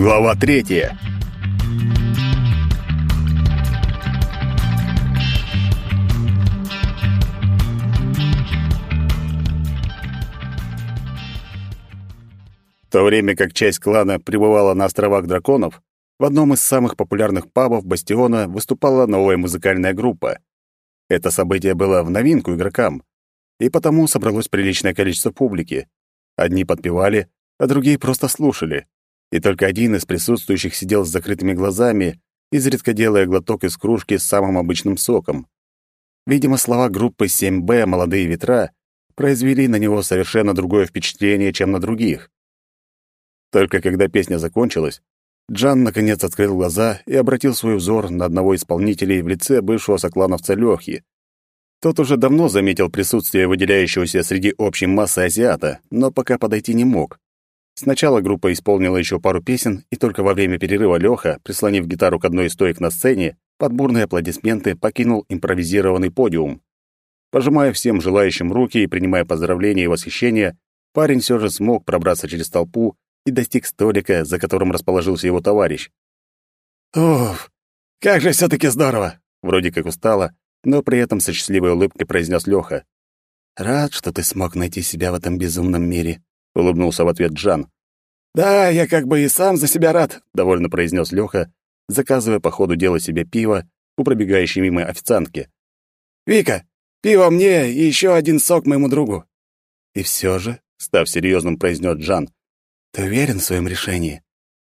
Глава третья. В то время как часть клана пребывала на островах драконов, в одном из самых популярных пабов Бастиона выступала новая музыкальная группа. Это событие было в новинку игрокам, и потому собралось приличное количество публики. Одни подпевали, а другие просто слушали. И только один из присутствующих сидел с закрытыми глазами, изредка делая глоток из кружки с самым обычным соком. Видимо, слова группы 7Б «Молодые ветра» произвели на него совершенно другое впечатление, чем на других. Только когда песня закончилась, Джан наконец открыл глаза и обратил свой взор на одного исполнителей в лице бывшего соклановца Лёхи. Тот уже давно заметил присутствие выделяющегося среди общей массы азиата, но пока подойти не мог. Сначала группа исполнила еще пару песен, и только во время перерыва Лёха, прислонив гитару к одной из стоек на сцене, под бурные аплодисменты покинул импровизированный подиум. Пожимая всем желающим руки и принимая поздравления и восхищения, парень все же смог пробраться через толпу и достиг столика, за которым расположился его товарищ. «Уф, как же все таки здорово!» Вроде как устало, но при этом со счастливой улыбкой произнес Лёха. «Рад, что ты смог найти себя в этом безумном мире», — улыбнулся в ответ Джан. «Да, я как бы и сам за себя рад», — довольно произнес Лёха, заказывая по ходу дела себе пиво у пробегающей мимо официантки. «Вика, пиво мне и еще один сок моему другу». «И все же», — став серьезным, произнес Джан, — «ты уверен в своем решении?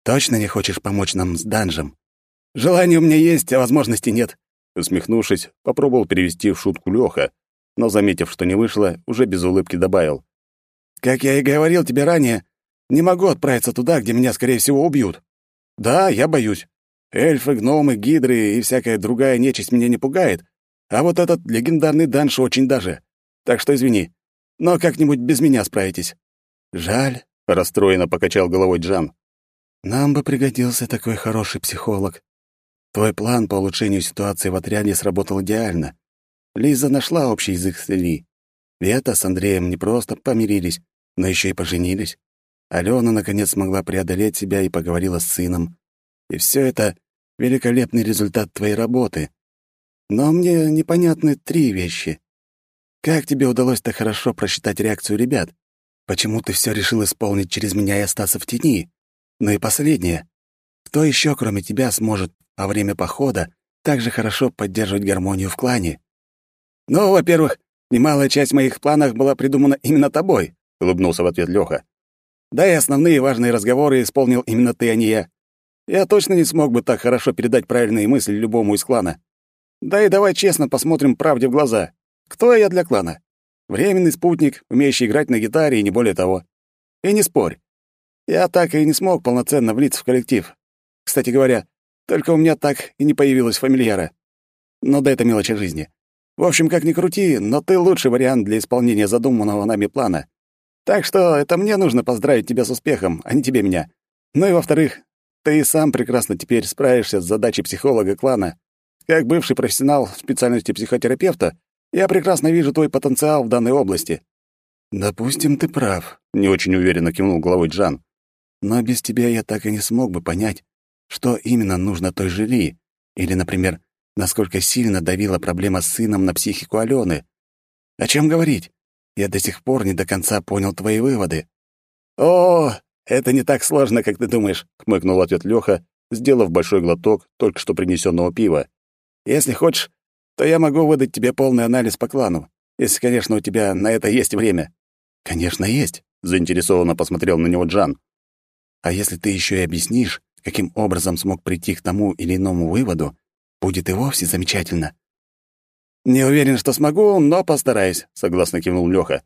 Точно не хочешь помочь нам с данжем?» «Желание у меня есть, а возможности нет», Усмехнувшись, попробовал перевести в шутку Лёха, но, заметив, что не вышло, уже без улыбки добавил. «Как я и говорил тебе ранее, не могу отправиться туда, где меня, скорее всего, убьют. Да, я боюсь. Эльфы, гномы, гидры и всякая другая нечисть меня не пугает, а вот этот легендарный данж очень даже. Так что извини, но как-нибудь без меня справитесь». «Жаль», — расстроенно покачал головой Джан. «Нам бы пригодился такой хороший психолог. Твой план по улучшению ситуации в отряде сработал идеально. Лиза нашла общий язык с Ли. Вета с Андреем не просто помирились, но еще и поженились. Алена, наконец, смогла преодолеть себя и поговорила с сыном. И все это — великолепный результат твоей работы. Но мне непонятны три вещи. Как тебе удалось так хорошо просчитать реакцию ребят? Почему ты все решил исполнить через меня и остаться в тени? Ну и последнее. Кто еще, кроме тебя, сможет во время похода так же хорошо поддерживать гармонию в клане? Ну, во-первых, немалая часть моих планов была придумана именно тобой, улыбнулся в ответ Лёха. Да и основные важные разговоры исполнил именно ты, а не я. Я точно не смог бы так хорошо передать правильные мысли любому из клана. Да и давай честно посмотрим правде в глаза. Кто я для клана? Временный спутник, умеющий играть на гитаре и не более того. И не спорь. Я так и не смог полноценно влиться в коллектив. Кстати говоря, только у меня так и не появилась фамильяра. Но да это мелочи жизни. В общем, как ни крути, но ты лучший вариант для исполнения задуманного нами плана. Так что это мне нужно поздравить тебя с успехом, а не тебе меня. Ну и во-вторых, ты и сам прекрасно теперь справишься с задачей психолога клана. Как бывший профессионал в специальности психотерапевта, я прекрасно вижу твой потенциал в данной области. Допустим, ты прав, не очень уверенно кивнул головой Джан. Но без тебя я так и не смог бы понять, что именно нужно той жили, или, например, насколько сильно давила проблема с сыном на психику Алены. О чем говорить? Я до сих пор не до конца понял твои выводы. О, это не так сложно, как ты думаешь, хмыкнул ответ Лёха, сделав большой глоток только что принесенного пива. Если хочешь, то я могу выдать тебе полный анализ по клану, если, конечно, у тебя на это есть время. Конечно, есть, заинтересованно посмотрел на него Джан. А если ты еще и объяснишь, каким образом смог прийти к тому или иному выводу, будет и вовсе замечательно. «Не уверен, что смогу, но постараюсь», — согласно кивнул Лёха.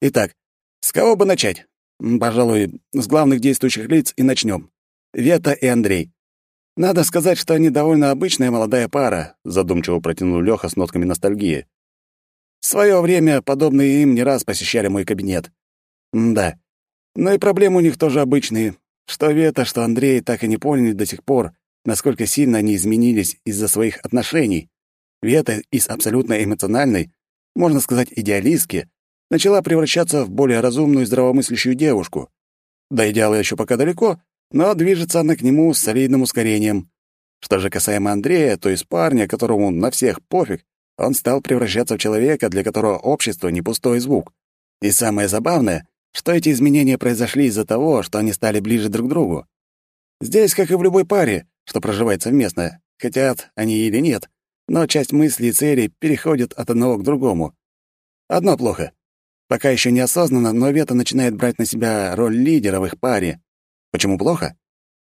«Итак, с кого бы начать? Пожалуй, с главных действующих лиц и начнем. Вета и Андрей. Надо сказать, что они довольно обычная молодая пара», — задумчиво протянул Лёха с нотками ностальгии. «В своё время подобные им не раз посещали мой кабинет. М да. Но и проблемы у них тоже обычные. Что Вета, что Андрей так и не поняли до сих пор, насколько сильно они изменились из-за своих отношений. Вета из абсолютно эмоциональной, можно сказать, идеалистки, начала превращаться в более разумную и здравомыслящую девушку. До идеала еще пока далеко, но движется она к нему с солидным ускорением. Что же касаемо Андрея, то есть парня, которому на всех пофиг, он стал превращаться в человека, для которого общество — не пустой звук. И самое забавное, что эти изменения произошли из-за того, что они стали ближе друг к другу. Здесь, как и в любой паре, что проживает совместно, хотят они или нет, но часть мыслей и целей переходит от одного к другому. Одно плохо. Пока еще неосознанно, но Вета начинает брать на себя роль лидера в их паре. Почему плохо?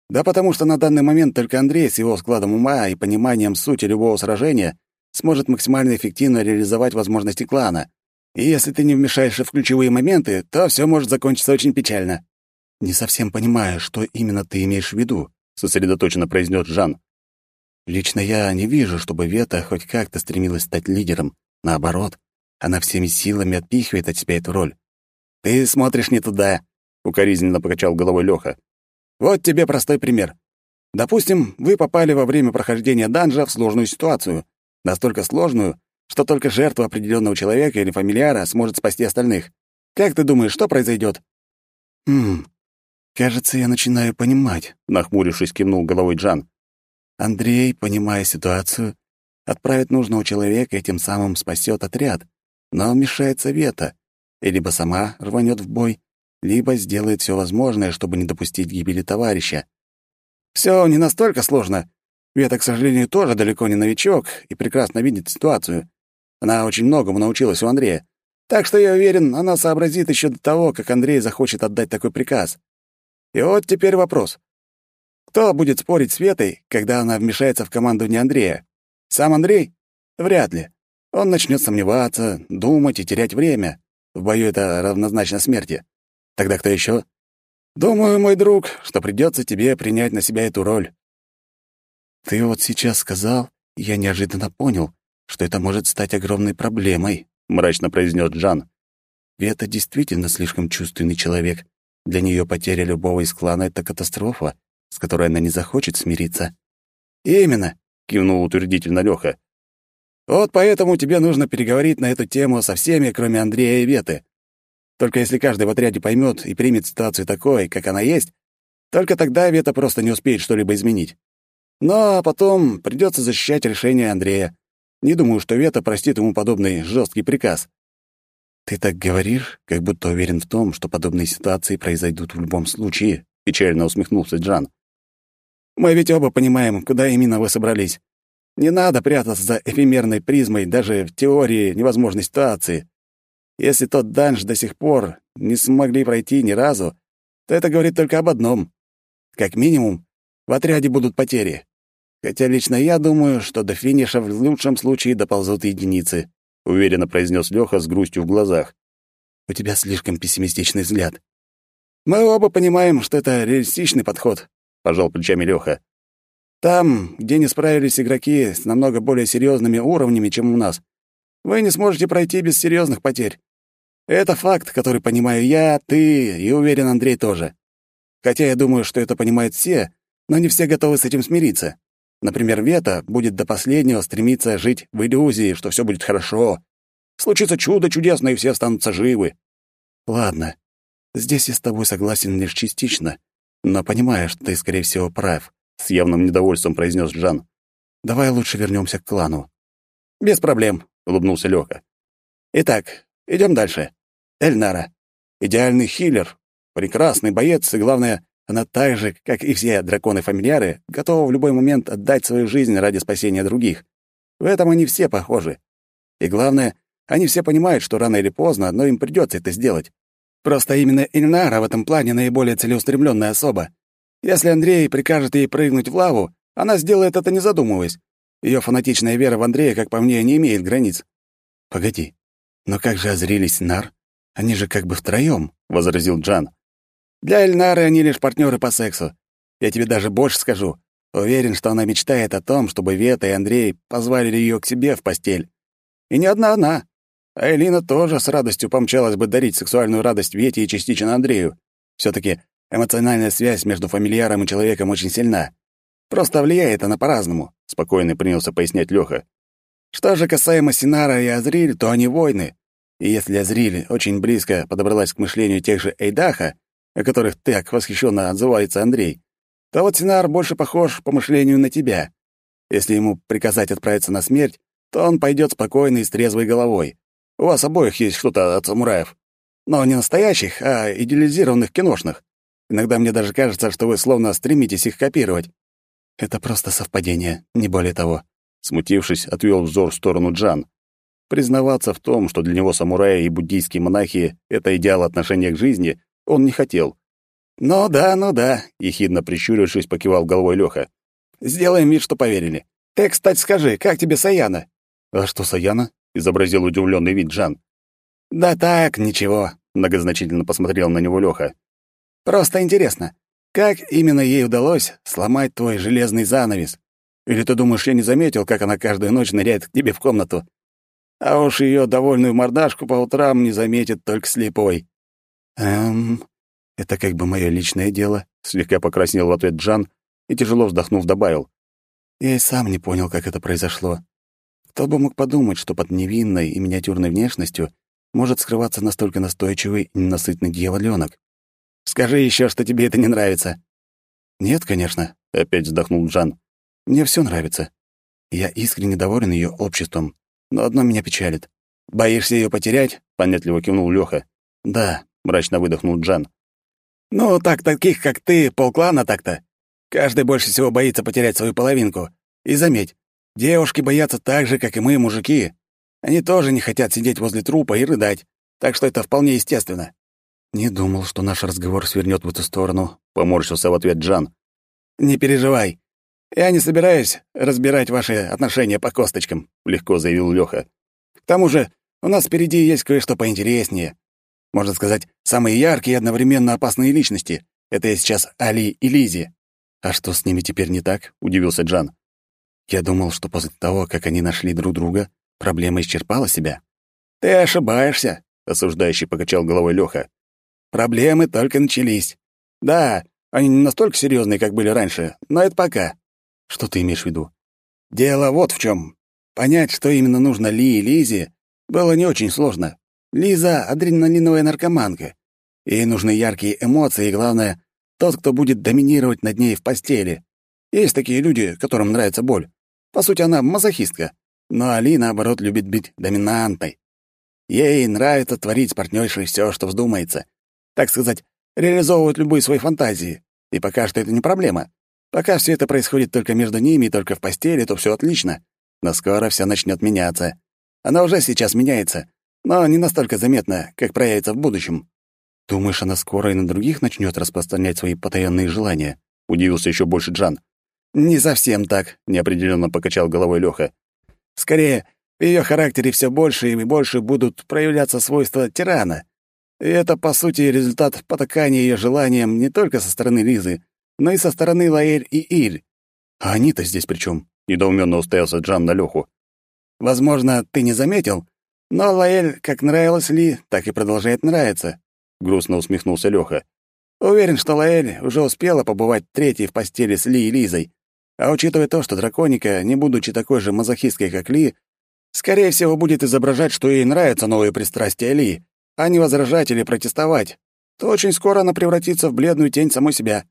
Да потому что на данный момент только Андрей с его складом ума и пониманием сути любого сражения сможет максимально эффективно реализовать возможности клана. И если ты не вмешаешься в ключевые моменты, то все может закончиться очень печально. «Не совсем понимаю, что именно ты имеешь в виду», — сосредоточенно произнес Жан. «Лично я не вижу, чтобы Вета хоть как-то стремилась стать лидером. Наоборот, она всеми силами отпихивает от себя эту роль». «Ты смотришь не туда», — укоризненно покачал головой Лёха. Вот тебе простой пример. Допустим, вы попали во время прохождения данжа в сложную ситуацию, настолько сложную, что только жертва определенного человека или фамильяра сможет спасти остальных. Как ты думаешь, что произойдет? Хм. Кажется, я начинаю понимать, нахмурившись, кивнул головой Джан. Андрей, понимая ситуацию, отправит нужного человека и тем самым спасет отряд, но мешает Вета, и либо сама рванет в бой, либо сделает все возможное, чтобы не допустить гибели товарища. Все не настолько сложно. Вета, к сожалению, тоже далеко не новичок и прекрасно видит ситуацию. Она очень многому научилась у Андрея. Так что я уверен, она сообразит еще до того, как Андрей захочет отдать такой приказ. И вот теперь вопрос. Кто будет спорить с Ветой, когда она вмешается в команду не Андрея? Сам Андрей? Вряд ли. Он начнет сомневаться, думать и терять время. В бою это равнозначно смерти. Тогда кто еще? Думаю, мой друг, что придется тебе принять на себя эту роль. Ты вот сейчас сказал, я неожиданно понял, что это может стать огромной проблемой, мрачно произнес Джан. Вета действительно слишком чувственный человек. Для нее потеря любого из клана — это катастрофа, с которой она не захочет смириться. «Именно», — кивнул утвердительно Лёха. «Вот поэтому тебе нужно переговорить на эту тему со всеми, кроме Андрея и Веты. Только если каждый в отряде поймет и примет ситуацию такой, как она есть, только тогда Вета просто не успеет что-либо изменить. Но а потом придется защищать решение Андрея. Не думаю, что Вета простит ему подобный жесткий приказ. «Ты так говоришь, как будто уверен в том, что подобные ситуации произойдут в любом случае», — печально усмехнулся Джан. «Мы ведь оба понимаем, куда именно вы собрались. Не надо прятаться за эфемерной призмой даже в теории невозможной ситуации. Если тот данж до сих пор не смогли пройти ни разу, то это говорит только об одном. Как минимум, в отряде будут потери. Хотя лично я думаю, что до финиша в лучшем случае доползут единицы, уверенно произнес Лёха с грустью в глазах. У тебя слишком пессимистичный взгляд. Мы оба понимаем, что это реалистичный подход, пожал плечами Лёха. Там, где не справились игроки с намного более серьезными уровнями, чем у нас, вы не сможете пройти без серьезных потерь. Это факт, который понимаю я, ты и, уверен, Андрей тоже. Хотя я думаю, что это понимают все, но не все готовы с этим смириться. Например, Вета будет до последнего стремиться жить в иллюзии, что все будет хорошо. Случится чудо чудесное, и все останутся живы. Ладно, здесь я с тобой согласен лишь частично, но понимаю, что ты, скорее всего, прав, — с явным недовольством произнес Жан. Давай лучше вернемся к клану. Без проблем, — улыбнулся Лёха. Итак, идем дальше. Эльнара. Идеальный хиллер, прекрасный боец, и главное, она так же, как и все драконы-фамильяры, готова в любой момент отдать свою жизнь ради спасения других. В этом они все похожи. И главное, они все понимают, что рано или поздно, но им придется это сделать. Просто именно Эльнара в этом плане наиболее целеустремленная особа. Если Андрей прикажет ей прыгнуть в лаву, она сделает это не задумываясь. Ее фанатичная вера в Андрея, как по мне, не имеет границ. Погоди, но как же озрелись Нар? Они же как бы втроем, возразил Джан. Для Эльнары они лишь партнеры по сексу. Я тебе даже больше скажу. Уверен, что она мечтает о том, чтобы Вета и Андрей позвали ее к себе в постель. И не одна она. А Элина тоже с радостью помчалась бы дарить сексуальную радость Вете и частично Андрею. все таки эмоциональная связь между фамильяром и человеком очень сильна. Просто влияет она по-разному, спокойно принялся пояснять Лёха. Что же касаемо Синара и Азриль, то они воины. И если Азриль очень близко подобралась к мышлению тех же Эйдаха, о которых так восхищенно отзывается Андрей, то вот Синар больше похож по мышлению на тебя. Если ему приказать отправиться на смерть, то он пойдет спокойно и с трезвой головой. У вас обоих есть что-то от самураев. Но не настоящих, а идеализированных киношных. Иногда мне даже кажется, что вы словно стремитесь их копировать. Это просто совпадение, не более того. Смутившись, отвел взор в сторону Джан. Признаваться в том, что для него самураи и буддийские монахи — это идеал отношения к жизни, он не хотел. «Ну да, ну да», — ехидно прищурившись, покивал головой Лёха. «Сделаем вид, что поверили. Ты, кстати, скажи, как тебе Саяна?» «А что Саяна?» — изобразил удивленный вид Жан. «Да так, ничего», — многозначительно посмотрел на него Лёха. «Просто интересно, как именно ей удалось сломать твой железный занавес? Или ты думаешь, я не заметил, как она каждую ночь ныряет к тебе в комнату? А уж ее довольную мордашку по утрам не заметит только слепой». «Эм, это как бы мое личное дело», — слегка покраснел в ответ Джан и, тяжело вздохнув, добавил. «Я и сам не понял, как это произошло. Кто бы мог подумать, что под невинной и миниатюрной внешностью может скрываться настолько настойчивый и ненасытный дьяволёнок? Скажи еще, что тебе это не нравится». «Нет, конечно», — опять вздохнул Джан. «Мне все нравится. Я искренне доволен ее обществом, но одно меня печалит». «Боишься ее потерять?» — понятливо кивнул Лёха. «Да», — мрачно выдохнул Джан. «Ну, так таких, как ты, полклана так-то. Каждый больше всего боится потерять свою половинку. И заметь, девушки боятся так же, как и мы, мужики. Они тоже не хотят сидеть возле трупа и рыдать, так что это вполне естественно». «Не думал, что наш разговор свернет в эту сторону», — поморщился в ответ Джан. «Не переживай. Я не собираюсь разбирать ваши отношения по косточкам», — легко заявил Лёха. «К тому же у нас впереди есть кое-что поинтереснее. Можно сказать, самые яркие и одновременно опасные личности. Это я сейчас Али и Лизи. «А что с ними теперь не так?» — удивился Джан. «Я думал, что после того, как они нашли друг друга, проблема исчерпала себя». «Ты ошибаешься», — осуждающий покачал головой Лёха. «Проблемы только начались. Да, они не настолько серьезные, как были раньше, но это пока». «Что ты имеешь в виду?» «Дело вот в чем. Понять, что именно нужно Ли и Лизе, было не очень сложно. Лиза — адреналиновая наркоманка. Ей нужны яркие эмоции и, главное, тот, кто будет доминировать над ней в постели. Есть такие люди, которым нравится боль. По сути, она мазохистка. Но Али, наоборот, любит быть доминантой. Ей нравится творить с партнёршей всё, что вздумается. Так сказать, реализовывать любые свои фантазии. И пока что это не проблема. Пока все это происходит только между ними и только в постели, то все отлично. Но скоро все начнет меняться. Она уже сейчас меняется, но не настолько заметно, как проявится в будущем. «Думаешь, она скоро и на других начнет распространять свои потаенные желания?» — удивился еще больше Джан. «Не совсем так», — неопределенно покачал головой Леха. «Скорее, в ее характере все больше и больше будут проявляться свойства тирана. И это, по сути, результат потакания ее желаниям не только со стороны Лизы, но и со стороны Лаэль и Иль. А они-то здесь при чем? недоуменно уставился Джан на Леху. «Возможно, ты не заметил, но Лаэль как нравилась Ли, так и продолжает нравиться грустно усмехнулся Лёха. Уверен, что Лаэль уже успела побывать третьей в постели с Ли и Лизой. А учитывая то, что драконика, не будучи такой же мазохисткой, как Ли, скорее всего, будет изображать, что ей нравятся новые пристрастия Ли, а не возражать или протестовать, то очень скоро она превратится в бледную тень самой себя.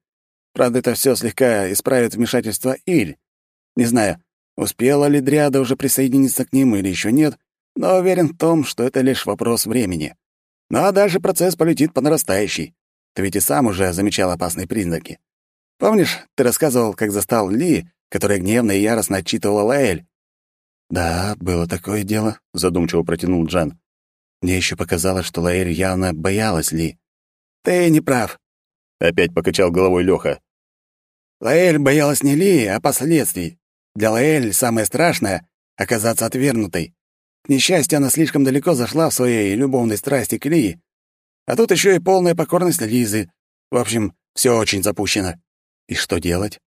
Правда, это все слегка исправит вмешательство Иль. Не знаю, успела ли Дриада уже присоединиться к ним или еще нет, но уверен в том, что это лишь вопрос времени. Ну а дальше процесс полетит по нарастающей. Ты ведь и сам уже замечал опасные признаки. Помнишь, ты рассказывал, как застал Ли, которая гневно и яростно отчитывала Лаэль? «Да, было такое дело», — задумчиво протянул Джан. «Мне еще показалось, что Лаэль явно боялась Ли». «Ты не прав», — опять покачал головой Лёха. Лаэль боялась не Ли, а последствий. Для Лаэль самое страшное — оказаться отвергнутой. К несчастью, она слишком далеко зашла в своей любовной страсти к Лии. А тут еще и полная покорность Лизы. В общем, все очень запущено. И что делать?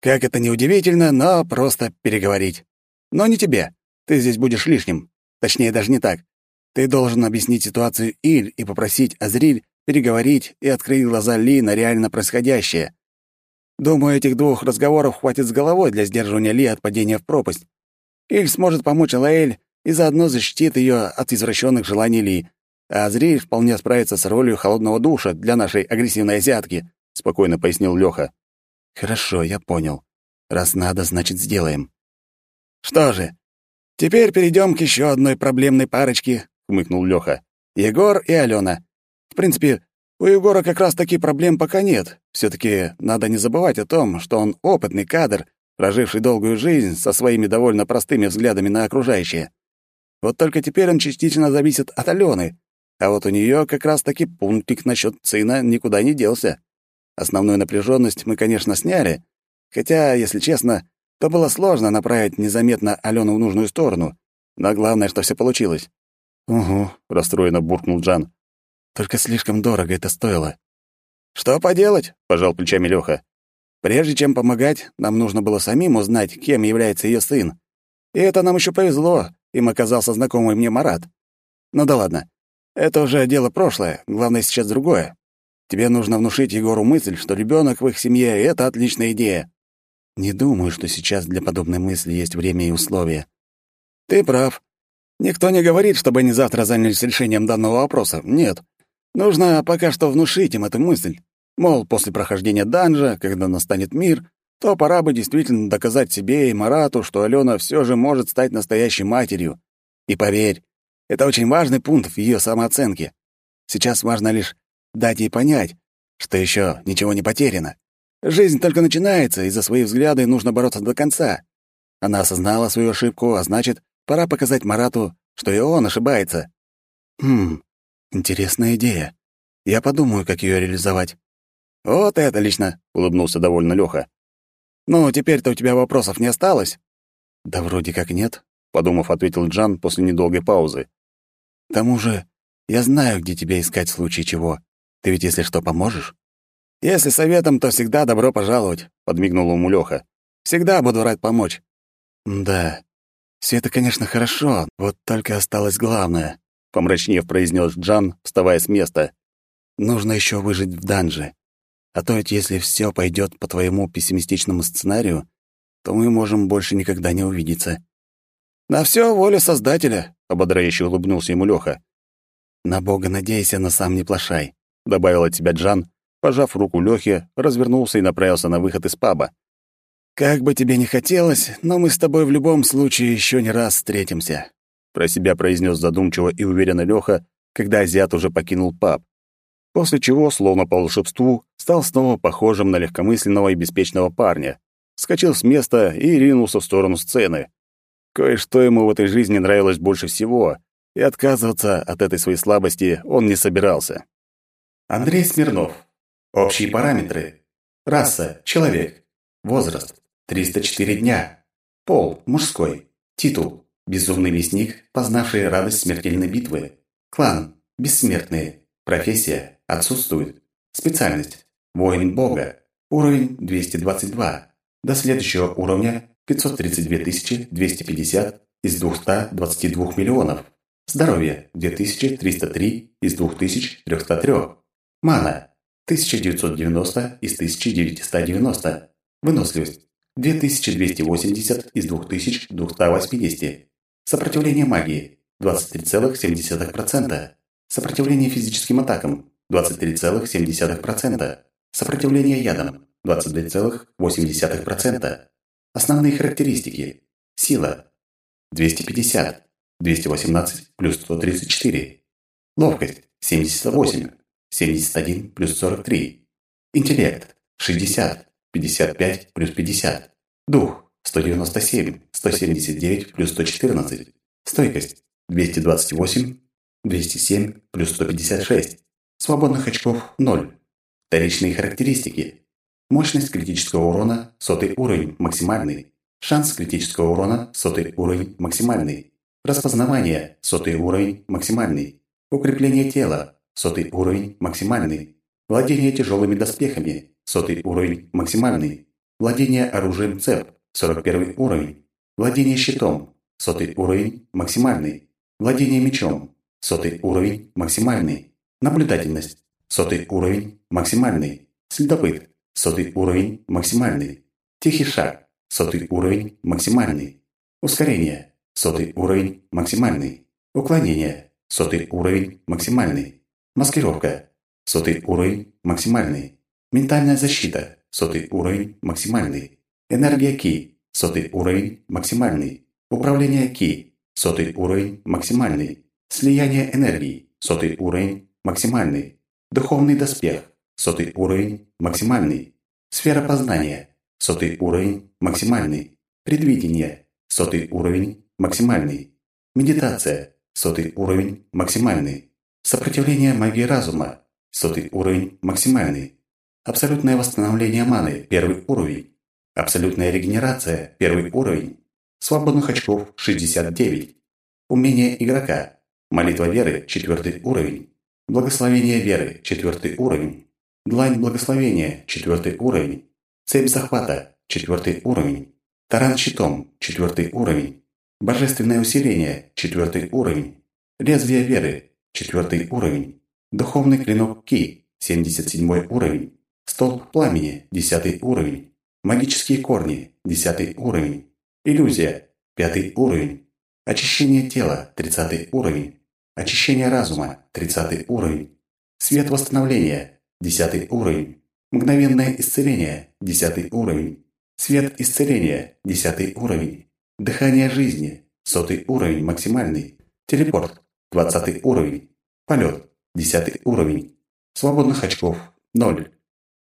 Как это не удивительно, но просто переговорить. Но не тебе. Ты здесь будешь лишним. Точнее, даже не так. Ты должен объяснить ситуацию Иль и попросить Азриль переговорить и открыть глаза Ли на реально происходящее. Думаю, этих двух разговоров хватит с головой для сдерживания Ли от падения в пропасть. Иль сможет помочь Лаэль и заодно защитит ее от извращенных желаний Ли. А Азриль вполне справится с ролью холодного душа для нашей агрессивной азиатки», — спокойно пояснил Лёха. Хорошо, я понял. Раз надо, значит, сделаем. Что же, теперь перейдем к еще одной проблемной парочке, хмыкнул Леха. Егор и Алена. В принципе, у Егора как раз таки проблем пока нет. все таки надо не забывать о том, что он опытный кадр, проживший долгую жизнь со своими довольно простыми взглядами на окружающее. Вот только теперь он частично зависит от Алены, а вот у нее как раз таки пунктик насчет сына никуда не делся. Основную напряженность мы, конечно, сняли, хотя, если честно, то было сложно направить незаметно Алену в нужную сторону, но главное, что все получилось. «Угу», — расстроенно буркнул Джан. Только слишком дорого это стоило. Что поделать? пожал плечами Лёха. Прежде чем помогать, нам нужно было самим узнать, кем является её сын. И это нам ещё повезло, им оказался знакомый мне Марат. Ну да ладно. Это уже дело прошлое, главное сейчас другое. Тебе нужно внушить Егору мысль, что ребёнок в их семье — это отличная идея. Не думаю, что сейчас для подобной мысли есть время и условия. Ты прав. Никто не говорит, чтобы они завтра занялись решением данного вопроса. Нет. Нужно пока что внушить им эту мысль. Мол, после прохождения данжа, когда настанет мир, то пора бы действительно доказать себе и Марату, что Алена все же может стать настоящей матерью. И поверь, это очень важный пункт в ее самооценке. Сейчас важно лишь дать ей понять, что еще ничего не потеряно. Жизнь только начинается, и за свои взгляды нужно бороться до конца. Она осознала свою ошибку, а значит, пора показать Марату, что и он ошибается. Хм, Интересная идея. Я подумаю, как ее реализовать. Вот это лично, улыбнулся довольно Леха. Ну, теперь-то у тебя вопросов не осталось? Да вроде как нет, подумав, ответил Джан после недолгой паузы. К тому же, я знаю, где тебя искать в случае чего. Ты ведь, если что, поможешь? Если советом, то всегда добро пожаловать, подмигнул ему Леха. Всегда буду рад помочь. Да. Все это, конечно, хорошо, вот только осталось главное помрачнев произнес Джан, вставая с места. Нужно еще выжить в данже. А то ведь если все пойдет по твоему пессимистичному сценарию, то мы можем больше никогда не увидеться. На все воля Создателя, ободряюще улыбнулся ему Леха. На Бога надейся, но сам не плашай, добавил от себя Джан, пожав руку Лёхе, развернулся и направился на выход из паба. Как бы тебе ни хотелось, но мы с тобой в любом случае еще не раз встретимся про себя произнес задумчиво и уверенно Лёха, когда азиат уже покинул паб. После чего, словно по волшебству, стал снова похожим на легкомысленного и беспечного парня. Скочил с места и ринулся в сторону сцены. Кое-что ему в этой жизни нравилось больше всего, и отказываться от этой своей слабости он не собирался. Андрей Смирнов. Общие параметры. Раса – человек. Возраст – 304 дня. Пол – мужской. Титул Безумный лесник, познавший радость смертельной битвы. Клан. Бессмертные. Профессия. Отсутствует. Специальность. Воин Бога. Уровень 222. До следующего уровня 532 250 из 222 миллионов. Здоровье 2303 из 2303. Мана 1990 из 1990. Выносливость 2280 из 2280. Сопротивление магии – 23,7%. Сопротивление физическим атакам – 23,7%. Сопротивление ядам – 22,8%. Основные характеристики. Сила – 250, 218 плюс 134. Ловкость – 78, 71 плюс 43. Интеллект – 60, 55 плюс 50. Дух – 197, 179 плюс 114. Стойкость – 228, 207 плюс 156. Свободных очков – 0. Вторичные характеристики. Мощность критического урона – сотый уровень, максимальный. Шанс критического урона – сотый уровень, максимальный. Распознавание – сотый уровень, максимальный. Укрепление тела – сотый уровень, максимальный. Владение тяжелыми доспехами – сотый уровень, максимальный. Владение оружием ЦЕП 41 уровень. Владение щитом. Сотый уровень. Максимальный. Владение мечом. Сотый уровень. Максимальный. Наблюдательность. Сотый уровень. Максимальный. Следопыт. Сотый уровень. Максимальный. Тихий шаг. Сотый уровень. Максимальный. Ускорение. Сотый уровень. Максимальный. Уклонение. Сотый уровень. Максимальный. Маскировка. Сотый уровень. Максимальный. Ментальная защита. сотый уровень, максимальный. Энергия Ки, сотый уровень, максимальный. Управление Ки, сотый уровень, максимальный. Слияние энергии, сотый уровень, максимальный. Духовный доспех, сотый уровень, максимальный. Сфера познания, сотый уровень, максимальный. Предвидение, сотый уровень, максимальный. Медитация, сотый уровень, максимальный. Сопротивление магии разума, сотый уровень, максимальный. Абсолютное восстановление маны, первый уровень. Абсолютная регенерация, первый уровень. Свободных очков 69. Умение игрока. Молитва веры, четвертый уровень. Благословение веры, четвертый уровень. Длань благословения, четвертый уровень. Цепь захвата, четвертый уровень. Таран щитом, четвертый уровень. Божественное усиление, четвертый уровень. Лезвие веры, четвертый уровень. Духовный клинок Ки, 77 уровень. Столб пламени, 10 уровень. Магические корни, 10 уровень. Иллюзия, 5 уровень. Очищение тела, 30 уровень. Очищение разума, 30 уровень. Свет восстановления, 10 уровень. Мгновенное исцеление, 10 уровень. Свет исцеления, 10 уровень. Дыхание жизни, 100 уровень максимальный. Телепорт, 20 уровень. Полет, 10 уровень. Свободных очков, 0.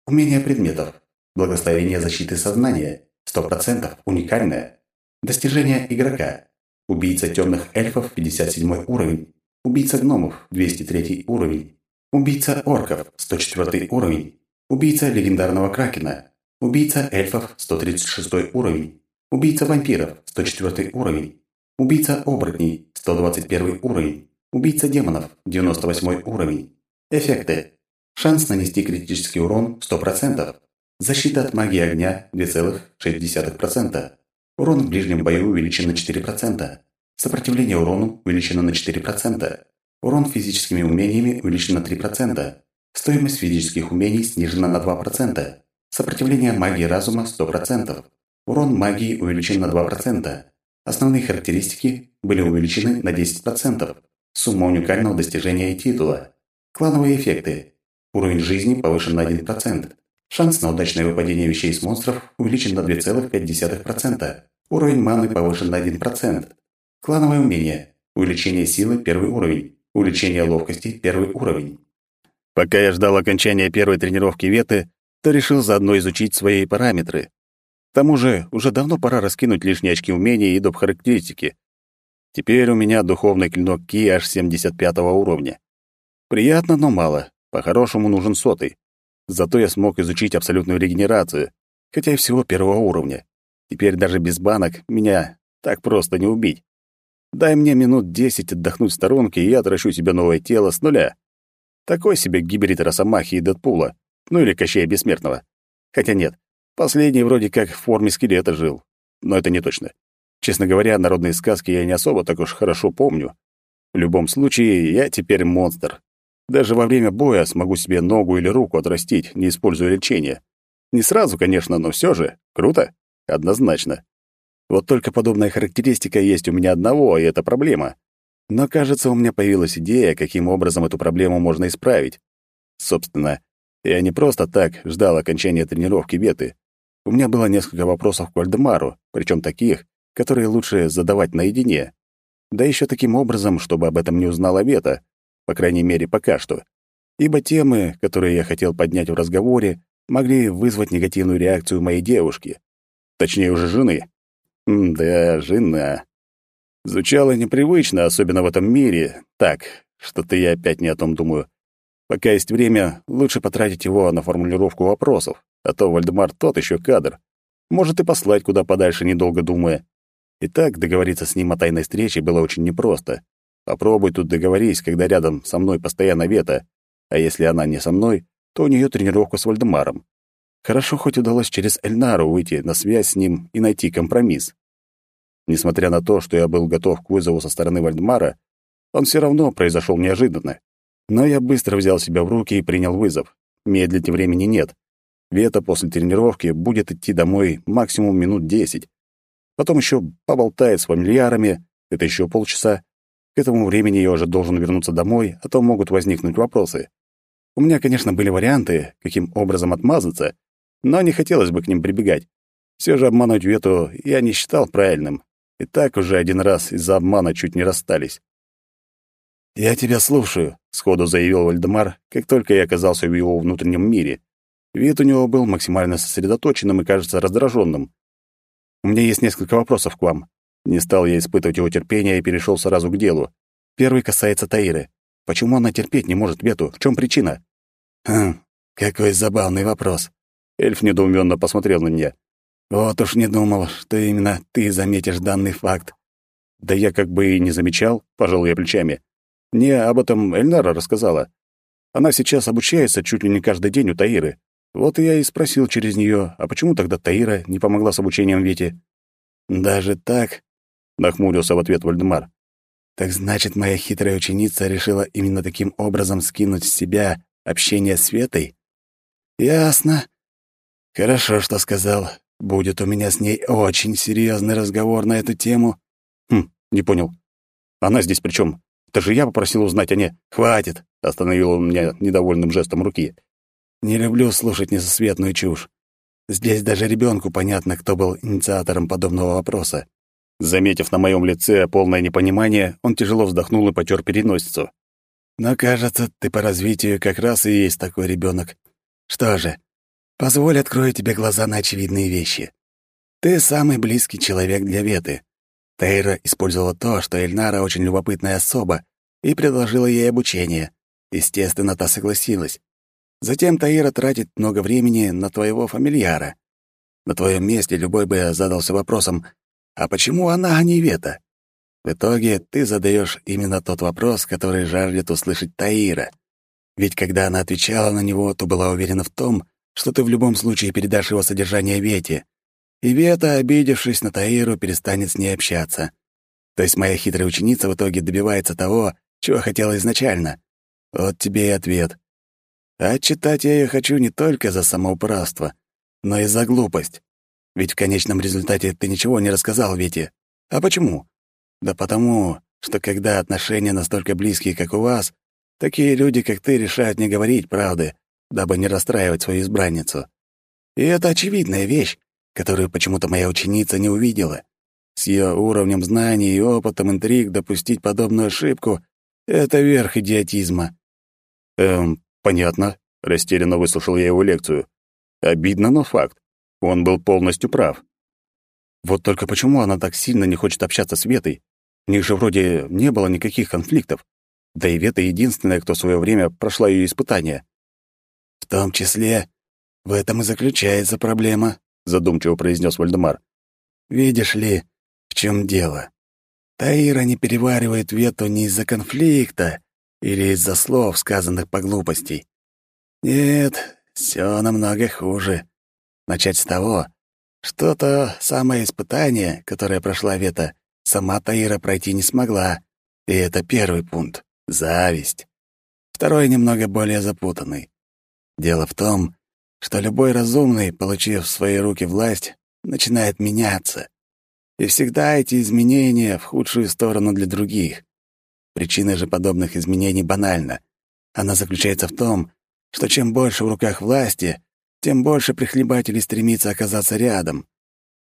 Умение предметов. Благословение защиты сознания, 100% уникальное. Достижение игрока. Убийца темных эльфов, 57 уровень. Убийца гномов, 203 уровень. Убийца орков, 104 уровень. Убийца легендарного кракена. Убийца эльфов, 136 уровень. Убийца вампиров, 104 уровень. Убийца оборотней, 121 уровень. Убийца демонов, 98 уровень. Эффекты. Шанс нанести критический урон 100%. Защита от магии огня 2,6%. Урон в ближнем бою увеличен на 4%. Сопротивление урону увеличено на 4%. Урон физическими умениями увеличен на 3%. Стоимость физических умений снижена на 2%. Сопротивление магии разума 100%. Урон магии увеличен на 2%. Основные характеристики были увеличены на 10%. Сумма уникального достижения и титула. Клановые эффекты. Уровень жизни повышен на 1%. Шанс на удачное выпадение вещей с монстров увеличен на 2,5%. Уровень маны повышен на 1%. Клановое умение. Увеличение силы – первый уровень. Увеличение ловкости – первый уровень. Пока я ждал окончания первой тренировки Веты, то решил заодно изучить свои параметры. К тому же, уже давно пора раскинуть лишние очки умения и доп. характеристики. Теперь у меня духовный клинок Ки аж 75 уровня. Приятно, но мало. По-хорошему нужен сотый. Зато я смог изучить абсолютную регенерацию, хотя и всего первого уровня. Теперь даже без банок меня так просто не убить. Дай мне минут десять отдохнуть в сторонке, и я отращу себе новое тело с нуля. Такой себе гибрид Росомахи и Дэдпула. Ну или Кощея Бессмертного. Хотя нет, последний вроде как в форме скелета жил. Но это не точно. Честно говоря, народные сказки я не особо так уж хорошо помню. В любом случае, я теперь монстр. Даже во время боя смогу себе ногу или руку отрастить, не используя лечение. Не сразу, конечно, но все же. Круто? Однозначно. Вот только подобная характеристика есть у меня одного, и это проблема. Но, кажется, у меня появилась идея, каким образом эту проблему можно исправить. Собственно, я не просто так ждал окончания тренировки Веты. У меня было несколько вопросов к Вальдемару, причем таких, которые лучше задавать наедине. Да еще таким образом, чтобы об этом не узнала Вета, по крайней мере, пока что. Ибо темы, которые я хотел поднять в разговоре, могли вызвать негативную реакцию моей девушки. Точнее, уже жены. М да, жена. Звучало непривычно, особенно в этом мире. Так, что-то я опять не о том думаю. Пока есть время, лучше потратить его на формулировку вопросов, а то Вальдемар тот еще кадр. Может и послать куда подальше, недолго думая. И так договориться с ним о тайной встрече было очень непросто. Попробуй тут договорись, когда рядом со мной постоянно Вета, а если она не со мной, то у нее тренировка с Вальдемаром. Хорошо хоть удалось через Эльнару выйти на связь с ним и найти компромисс. Несмотря на то, что я был готов к вызову со стороны Вальдмара, он все равно произошел неожиданно. Но я быстро взял себя в руки и принял вызов. Медлить времени нет. Вета после тренировки будет идти домой максимум минут десять. Потом еще поболтает с фамильярами, это еще полчаса. К этому времени я уже должен вернуться домой, а то могут возникнуть вопросы. У меня, конечно, были варианты, каким образом отмазаться, но не хотелось бы к ним прибегать. Все же обмануть Вету я не считал правильным. И так уже один раз из-за обмана чуть не расстались. «Я тебя слушаю», — сходу заявил Вальдемар, как только я оказался в его внутреннем мире. Вид у него был максимально сосредоточенным и, кажется, раздраженным. «У меня есть несколько вопросов к вам». Не стал я испытывать его терпения и перешел сразу к делу. Первый касается Таиры. Почему она терпеть не может Вету? В чем причина? Хм, какой забавный вопрос. Эльф недоуменно посмотрел на меня. Вот уж не думал, что именно ты заметишь данный факт. Да я как бы и не замечал, пожал я плечами. Мне об этом Эльнара рассказала. Она сейчас обучается чуть ли не каждый день у Таиры. Вот я и спросил через нее, а почему тогда Таира не помогла с обучением Вите? Даже так? Нахмурился в ответ Вальдемар. Так значит, моя хитрая ученица решила именно таким образом скинуть с себя общение с Светой? Ясно. Хорошо, что сказал. Будет у меня с ней очень серьезный разговор на эту тему. Хм, не понял. Она здесь при чем? Это же я попросил узнать, а не... Хватит, остановил он меня недовольным жестом руки. Не люблю слушать несусветную чушь. Здесь даже ребенку понятно, кто был инициатором подобного вопроса. Заметив на моем лице полное непонимание, он тяжело вздохнул и потер переносицу. «Но, кажется, ты по развитию как раз и есть такой ребенок. Что же, Позволь открою тебе глаза на очевидные вещи. Ты самый близкий человек для Веты. Тейра использовала то, что Эльнара очень любопытная особа, и предложила ей обучение. Естественно, та согласилась. Затем Таира тратит много времени на твоего фамильяра. На твоем месте любой бы задался вопросом, а почему она, а не Вета? В итоге ты задаешь именно тот вопрос, который жаждет услышать Таира. Ведь когда она отвечала на него, то была уверена в том, что ты в любом случае передашь его содержание Вете. И Вета, обидевшись на Таиру, перестанет с ней общаться. То есть моя хитрая ученица в итоге добивается того, чего хотела изначально. Вот тебе и ответ. А читать я ее хочу не только за самоуправство, но и за глупость. Ведь в конечном результате ты ничего не рассказал Вете. А почему? Да потому, что когда отношения настолько близкие, как у вас, такие люди, как ты, решают не говорить правды, дабы не расстраивать свою избранницу. И это очевидная вещь, которую почему-то моя ученица не увидела. С ее уровнем знаний и опытом интриг допустить подобную ошибку — это верх идиотизма. «Эм, понятно», — растерянно выслушал я его лекцию. Обидно, но факт. Он был полностью прав. Вот только почему она так сильно не хочет общаться с Ветой? У них же вроде не было никаких конфликтов. Да и Вета единственная, кто в свое время прошла ее испытания. «В том числе в этом и заключается проблема», — задумчиво произнес Вальдемар. «Видишь ли, в чем дело? Таира не переваривает вету не из-за конфликта или из-за слов, сказанных по глупости. Нет, все намного хуже. Начать с того, что то самое испытание, которое прошла Вета, сама Таира пройти не смогла. И это первый пункт — зависть. Второй немного более запутанный. Дело в том, что любой разумный, получив в свои руки власть, начинает меняться. И всегда эти изменения в худшую сторону для других. Причина же подобных изменений банальна. Она заключается в том, что чем больше в руках власти, тем больше прихлебателей стремится оказаться рядом.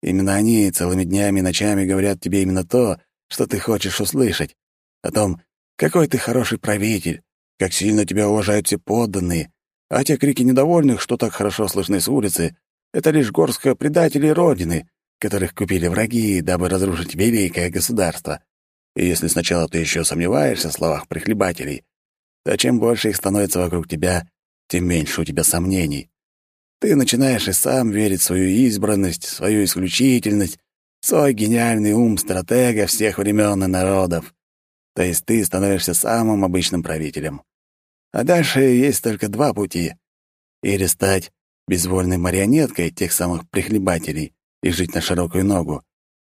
Именно они целыми днями и ночами говорят тебе именно то, что ты хочешь услышать. О том, какой ты хороший правитель, как сильно тебя уважают все подданные, а те крики недовольных, что так хорошо слышны с улицы, это лишь горстка предателей Родины, которых купили враги, дабы разрушить великое государство. И если сначала ты еще сомневаешься в словах прихлебателей, то чем больше их становится вокруг тебя, тем меньше у тебя сомнений. Ты начинаешь и сам верить в свою избранность, свою исключительность, свой гениальный ум стратега всех времен и народов. То есть ты становишься самым обычным правителем. А дальше есть только два пути. Или стать безвольной марионеткой тех самых прихлебателей и жить на широкую ногу,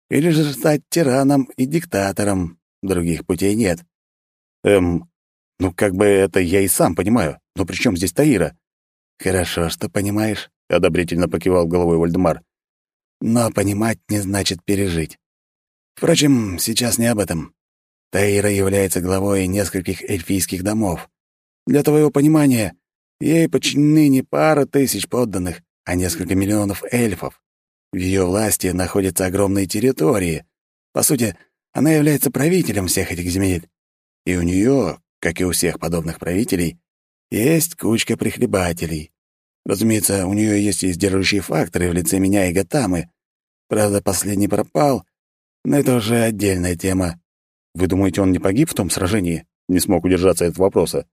или же стать тираном и диктатором. Других путей нет. Эм, ну как бы это я и сам понимаю. Но при чем здесь Таира? Хорошо, что понимаешь, — одобрительно покивал головой Вальдемар. Но понимать не значит пережить. Впрочем, сейчас не об этом. Таира является главой нескольких эльфийских домов. Для твоего понимания, ей подчинены не пара тысяч подданных, а несколько миллионов эльфов. В ее власти находятся огромные территории. По сути, она является правителем всех этих земель. И у нее, как и у всех подобных правителей, есть кучка прихлебателей. Разумеется, у нее есть и сдерживающие факторы в лице меня и Гатамы. Правда, последний пропал, но это уже отдельная тема. Вы думаете, он не погиб в том сражении? Не смог удержаться от вопроса.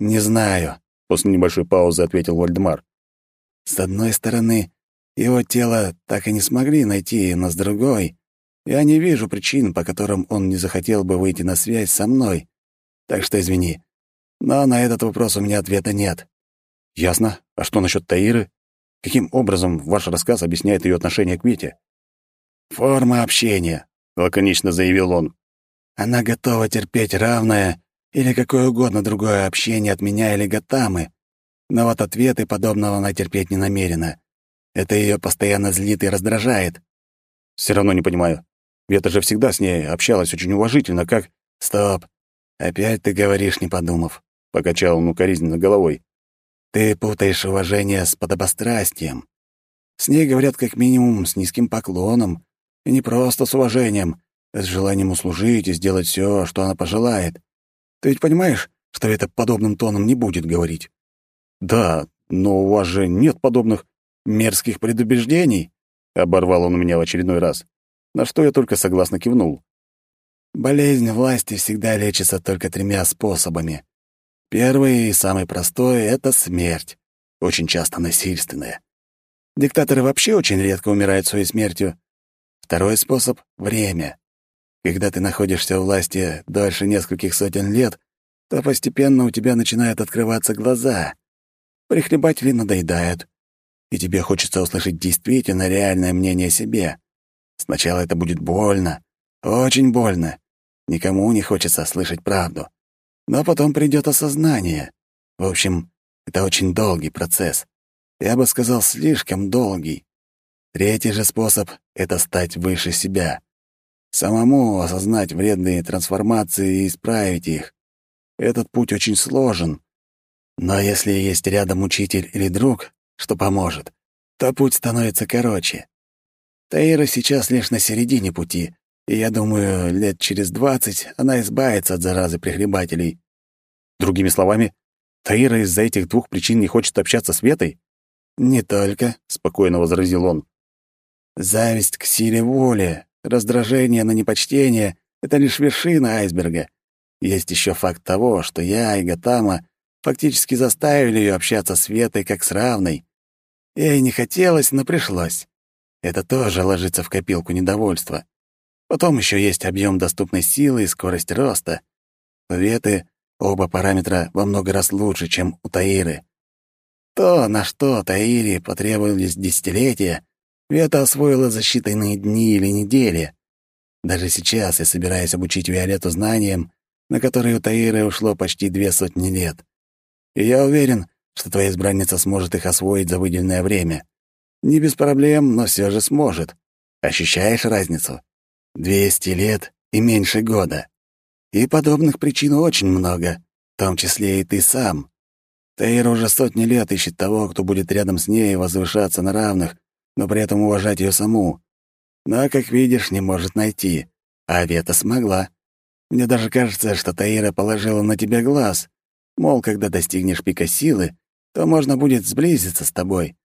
Не знаю, после небольшой паузы ответил Вальдемар. С одной стороны, его тело так и не смогли найти, но с другой, я не вижу причин, по которым он не захотел бы выйти на связь со мной. Так что извини. Но на этот вопрос у меня ответа нет. Ясно. А что насчет Таиры? Каким образом ваш рассказ объясняет ее отношение к Вите? Форма общения, лаконично заявил он. Она готова терпеть равное или какое угодно другое общение от меня или Гатамы, но вот ответы подобного она терпеть не намерена. Это ее постоянно злит и раздражает. Все равно не понимаю. Вета же всегда с ней общалась очень уважительно, как... Стоп. Опять ты говоришь, не подумав. Покачал он укоризненно головой. Ты путаешь уважение с подобострастием. С ней говорят как минимум с низким поклоном, и не просто с уважением, а с желанием услужить и сделать все, что она пожелает. Ты ведь понимаешь, что это подобным тоном не будет говорить? Да, но у вас же нет подобных мерзких предубеждений, оборвал он меня в очередной раз, на что я только согласно кивнул. Болезнь власти всегда лечится только тремя способами. Первый и самый простой — это смерть, очень часто насильственная. Диктаторы вообще очень редко умирают своей смертью. Второй способ — время. Когда ты находишься у власти дольше нескольких сотен лет, то постепенно у тебя начинают открываться глаза. Прихлебатели надоедают, и тебе хочется услышать действительно реальное мнение о себе. Сначала это будет больно, очень больно. Никому не хочется слышать правду. Но потом придет осознание. В общем, это очень долгий процесс. Я бы сказал, слишком долгий. Третий же способ — это стать выше себя. Самому осознать вредные трансформации и исправить их. Этот путь очень сложен. Но если есть рядом учитель или друг, что поможет, то путь становится короче. Таира сейчас лишь на середине пути, и я думаю, лет через двадцать она избавится от заразы прихлебателей. Другими словами, Таира из-за этих двух причин не хочет общаться с Ветой? «Не только», — спокойно возразил он. «Зависть к силе воли, раздражение на непочтение — это лишь вершина айсберга. Есть еще факт того, что я и Гатама фактически заставили ее общаться с Ветой как с равной. Ей не хотелось, но пришлось. Это тоже ложится в копилку недовольства. Потом еще есть объем доступной силы и скорость роста. У Веты оба параметра во много раз лучше, чем у Таиры. То, на что Таире потребовались десятилетия, Вета освоила за считанные дни или недели. Даже сейчас я собираюсь обучить Виолетту знаниям, на которые у Таиры ушло почти две сотни лет. И я уверен, что твоя избранница сможет их освоить за выделенное время. Не без проблем, но все же сможет. Ощущаешь разницу? Двести лет и меньше года. И подобных причин очень много, в том числе и ты сам. Тейра уже сотни лет ищет того, кто будет рядом с ней возвышаться на равных, но при этом уважать ее саму. Но, как видишь, не может найти. А Вета смогла. Мне даже кажется, что Таира положила на тебя глаз. Мол, когда достигнешь пика силы, то можно будет сблизиться с тобой.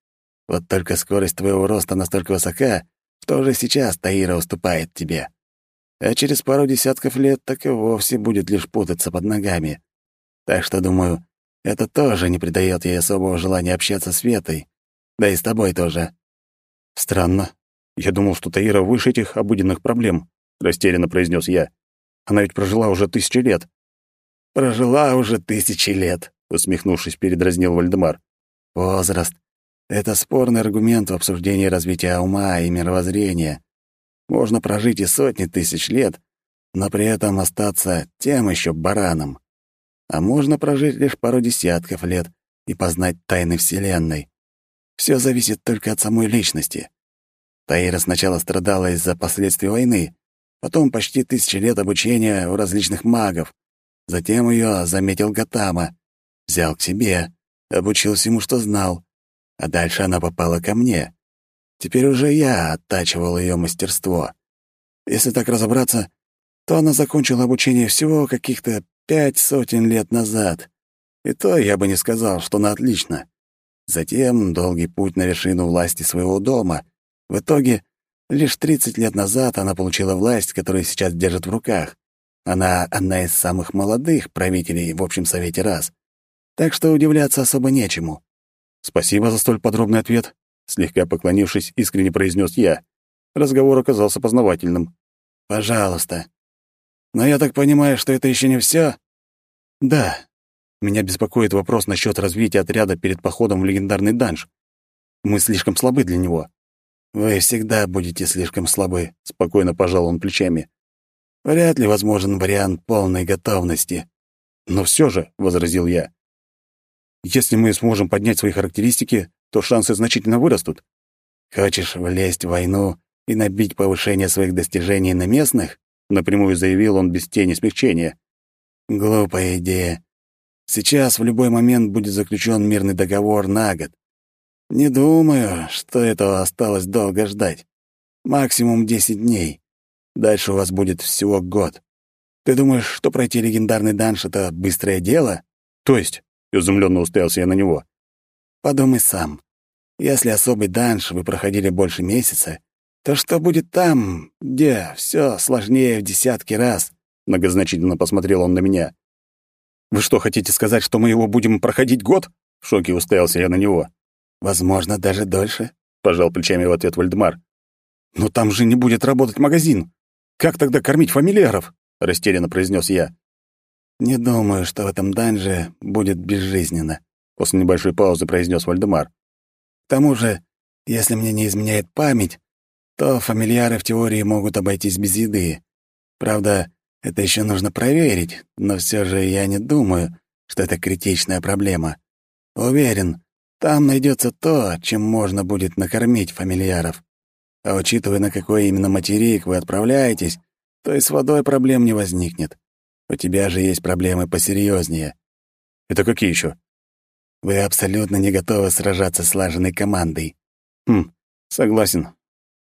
Вот только скорость твоего роста настолько высока, что уже сейчас Таира уступает тебе. А через пару десятков лет так и вовсе будет лишь путаться под ногами. Так что, думаю, это тоже не придает ей особого желания общаться с Ветой. Да и с тобой тоже. Странно. Я думал, что Таира выше этих обыденных проблем, растерянно произнес я. Она ведь прожила уже тысячи лет. Прожила уже тысячи лет, усмехнувшись, передразнил Вальдемар. Возраст — это спорный аргумент в обсуждении развития ума и мировоззрения. Можно прожить и сотни тысяч лет, но при этом остаться тем еще бараном а можно прожить лишь пару десятков лет и познать тайны Вселенной. Все зависит только от самой личности. Таира сначала страдала из-за последствий войны, потом почти тысячи лет обучения у различных магов. Затем ее заметил Гатама, взял к себе, обучил всему, что знал. А дальше она попала ко мне. Теперь уже я оттачивал ее мастерство. Если так разобраться, то она закончила обучение всего каких-то пять сотен лет назад. И то я бы не сказал, что она отлично. Затем долгий путь на вершину власти своего дома. В итоге, лишь 30 лет назад она получила власть, которую сейчас держит в руках. Она одна из самых молодых правителей в общем совете раз. Так что удивляться особо нечему. Спасибо за столь подробный ответ, слегка поклонившись, искренне произнес я. Разговор оказался познавательным. Пожалуйста. Но я так понимаю, что это еще не все? Да. Меня беспокоит вопрос насчет развития отряда перед походом в легендарный данж. Мы слишком слабы для него. Вы всегда будете слишком слабы, спокойно пожал он плечами. Вряд ли возможен вариант полной готовности. Но все же, возразил я, если мы сможем поднять свои характеристики, то шансы значительно вырастут. Хочешь влезть в войну и набить повышение своих достижений на местных? Напрямую заявил он без тени смягчения. Глупая идея. Сейчас в любой момент будет заключен мирный договор на год. Не думаю, что этого осталось долго ждать. Максимум 10 дней. Дальше у вас будет всего год. Ты думаешь, что пройти легендарный данж — это быстрое дело? То есть? Изумленно уставился я на него. Подумай сам. Если особый данж вы проходили больше месяца, то что будет там, где все сложнее в десятки раз? Многозначительно посмотрел он на меня. Вы что, хотите сказать, что мы его будем проходить год? В шоке уставился я на него. Возможно, даже дольше, пожал плечами в ответ Вальдмар. Но там же не будет работать магазин. Как тогда кормить фамильяров? растерянно произнес я. «Не думаю, что в этом данже будет безжизненно», — после небольшой паузы произнес Вальдемар. «К тому же, если мне не изменяет память, то фамильяры в теории могут обойтись без еды. Правда, это еще нужно проверить, но все же я не думаю, что это критичная проблема. Уверен, там найдется то, чем можно будет накормить фамильяров. А учитывая, на какой именно материк вы отправляетесь, то и с водой проблем не возникнет. У тебя же есть проблемы посерьезнее. Это какие еще? Вы абсолютно не готовы сражаться слаженной командой. Хм, согласен.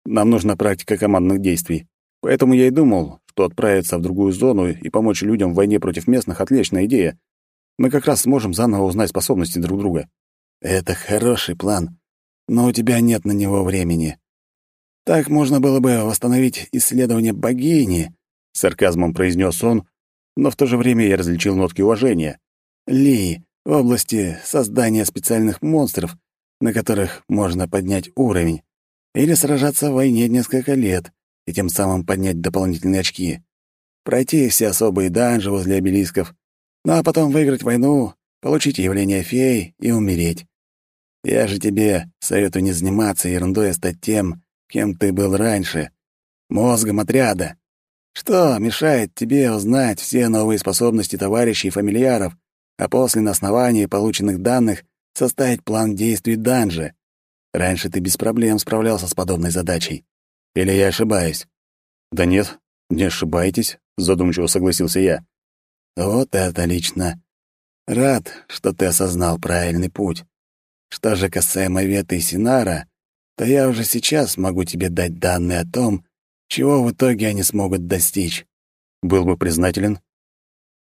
Нам нужна практика командных действий. Поэтому я и думал, что отправиться в другую зону и помочь людям в войне против местных — отличная идея. Мы как раз сможем заново узнать способности друг друга. Это хороший план, но у тебя нет на него времени. Так можно было бы восстановить исследование богини, — сарказмом произнес он, но в то же время я различил нотки уважения. Ли в области создания специальных монстров, на которых можно поднять уровень, или сражаться в войне несколько лет и тем самым поднять дополнительные очки. Пройти все особые данжи возле обелисков, ну а потом выиграть войну, получить явление фей и умереть. Я же тебе советую не заниматься ерундой, а стать тем, кем ты был раньше, мозгом отряда. Что мешает тебе узнать все новые способности товарищей и фамильяров, а после на основании полученных данных составить план действий данжа? Раньше ты без проблем справлялся с подобной задачей. Или я ошибаюсь? Да нет, не ошибаетесь, задумчиво согласился я. Вот это лично. Рад, что ты осознал правильный путь. Что же касаемо Веты и Синара, то я уже сейчас могу тебе дать данные о том, чего в итоге они смогут достичь? Был бы признателен.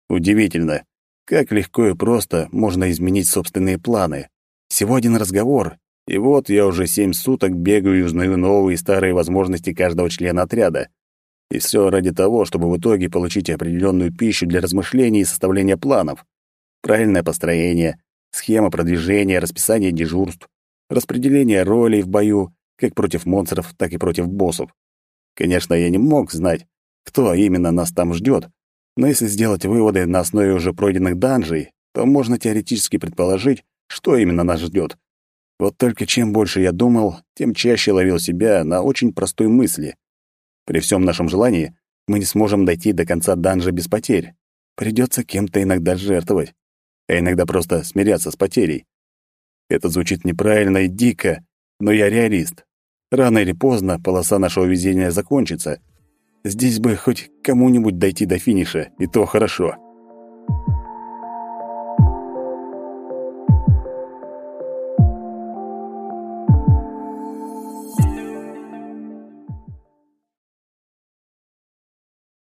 Удивительно, как легко и просто можно изменить собственные планы. Всего один разговор, и вот я уже семь суток бегаю и узнаю новые и старые возможности каждого члена отряда. И все ради того, чтобы в итоге получить определенную пищу для размышлений и составления планов. Правильное построение, схема продвижения, расписание дежурств, распределение ролей в бою, как против монстров, так и против боссов. Конечно, я не мог знать, кто именно нас там ждет, но если сделать выводы на основе уже пройденных данжей, то можно теоретически предположить, что именно нас ждет. Вот только чем больше я думал, тем чаще ловил себя на очень простой мысли. При всем нашем желании мы не сможем дойти до конца данжа без потерь. Придется кем-то иногда жертвовать, а иногда просто смиряться с потерей. Это звучит неправильно и дико, но я реалист. Рано или поздно полоса нашего везения закончится. Здесь бы хоть кому-нибудь дойти до финиша, и то хорошо.